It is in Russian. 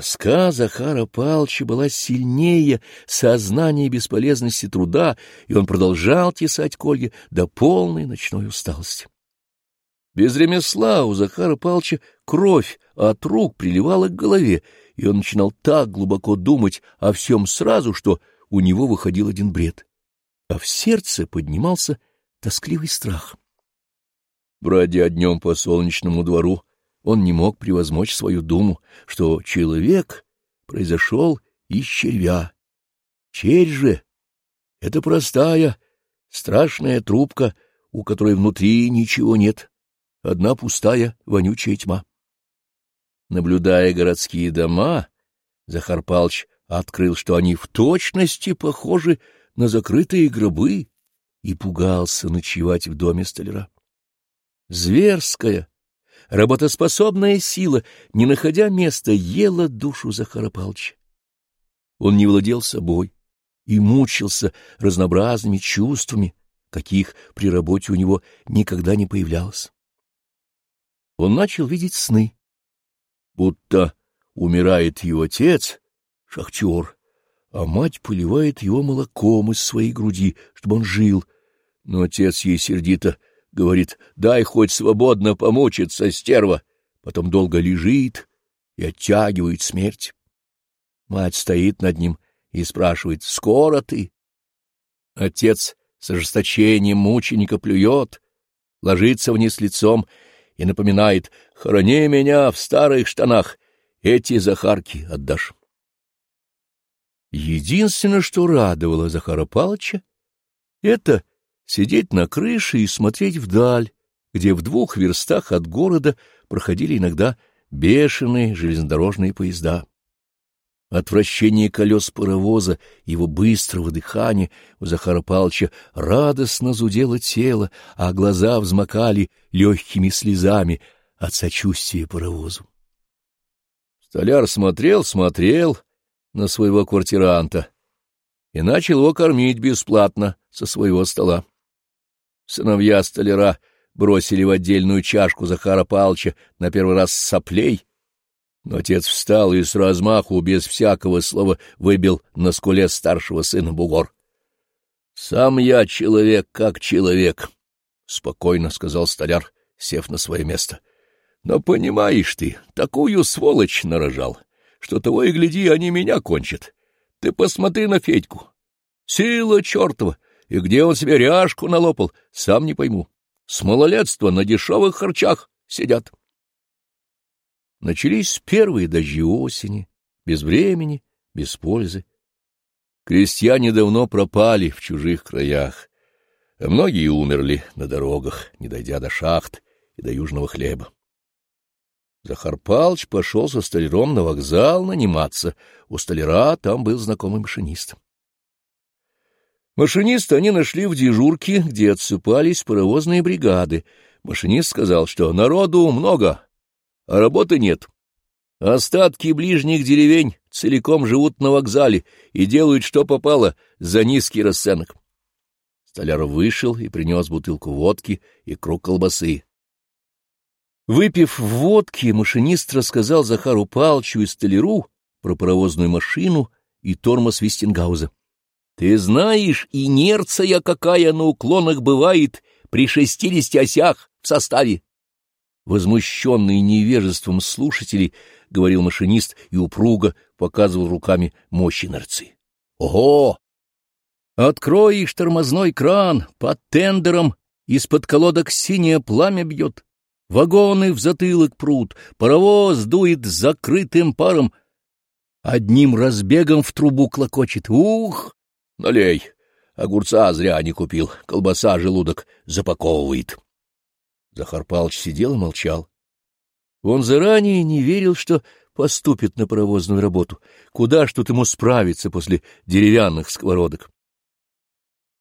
Тоска Захара Палча была сильнее сознания бесполезности труда, и он продолжал тесать колья до полной ночной усталости. Без ремесла у Захара Палча кровь от рук приливала к голове, и он начинал так глубоко думать о всем сразу, что у него выходил один бред, а в сердце поднимался тоскливый страх. Бродя днем по солнечному двору, он не мог превозмочь свою думу, что человек произошел из червя. Червь же — это простая, страшная трубка, у которой внутри ничего нет, одна пустая, вонючая тьма. Наблюдая городские дома, Захар Палч открыл, что они в точности похожи на закрытые гробы, и пугался ночевать в доме столяра. Зверская, работоспособная сила, не находя места, ела душу Захара Палча. Он не владел собой и мучился разнообразными чувствами, каких при работе у него никогда не появлялось. Он начал видеть сны, будто умирает его отец, шахтер, а мать поливает его молоком из своей груди, чтобы он жил. Но отец ей сердито говорит, дай хоть свободно помучиться, стерва, потом долго лежит и оттягивает смерть. Мать стоит над ним и спрашивает, скоро ты? Отец с ожесточением мученика плюет, ложится вниз лицом и напоминает, храни меня в старых штанах, эти Захарки отдашь. Единственное, что радовало Захара Палыча, это сидеть на крыше и смотреть вдаль, где в двух верстах от города проходили иногда бешеные железнодорожные поезда. Отвращение колес паровоза, его быстрого дыхания у Захара Павловича радостно зудело тело, а глаза взмокали легкими слезами от сочувствия паровозу. Столяр смотрел, смотрел на своего квартиранта и начал его кормить бесплатно со своего стола. Сыновья столяра бросили в отдельную чашку Захара Палча на первый раз соплей, но отец встал и с размаху, без всякого слова, выбил на скуле старшего сына бугор. — Сам я человек как человек, — спокойно сказал столяр, сев на свое место. — Но понимаешь ты, такую сволочь нарожал, что того и гляди, они меня кончат. Ты посмотри на Федьку. Сила чертова! И где он себе ряжку налопал, сам не пойму. С малолетства на дешевых харчах сидят. Начались первые дожди осени, без времени, без пользы. Крестьяне давно пропали в чужих краях, а многие умерли на дорогах, не дойдя до шахт и до южного хлеба. Захар Палыч пошел со столяром на вокзал наниматься. У столяра там был знакомый машинист. Машиниста они нашли в дежурке, где отсыпались паровозные бригады. Машинист сказал, что народу много, а работы нет. Остатки ближних деревень целиком живут на вокзале и делают, что попало, за низкий расценок. Столяр вышел и принес бутылку водки и круг колбасы. Выпив водки, машинист рассказал Захару Палчу и столяру про паровозную машину и тормоз Вестингауза. Ты знаешь, инерция какая на уклонах бывает при шестидесяти осях в составе. Возмущенный невежеством слушателей, говорил машинист и упруго показывал руками мощи инерции. Ого! Откроешь тормозной кран, под тендером из-под колодок синее пламя бьет, вагоны в затылок прут, паровоз дует закрытым паром, одним разбегом в трубу клокочет. Ух! Налей. Огурца зря не купил, колбаса желудок запаковывает. Захар Палыч сидел и молчал. Он заранее не верил, что поступит на паровозную работу. Куда ж тут ему справиться после деревянных сковородок?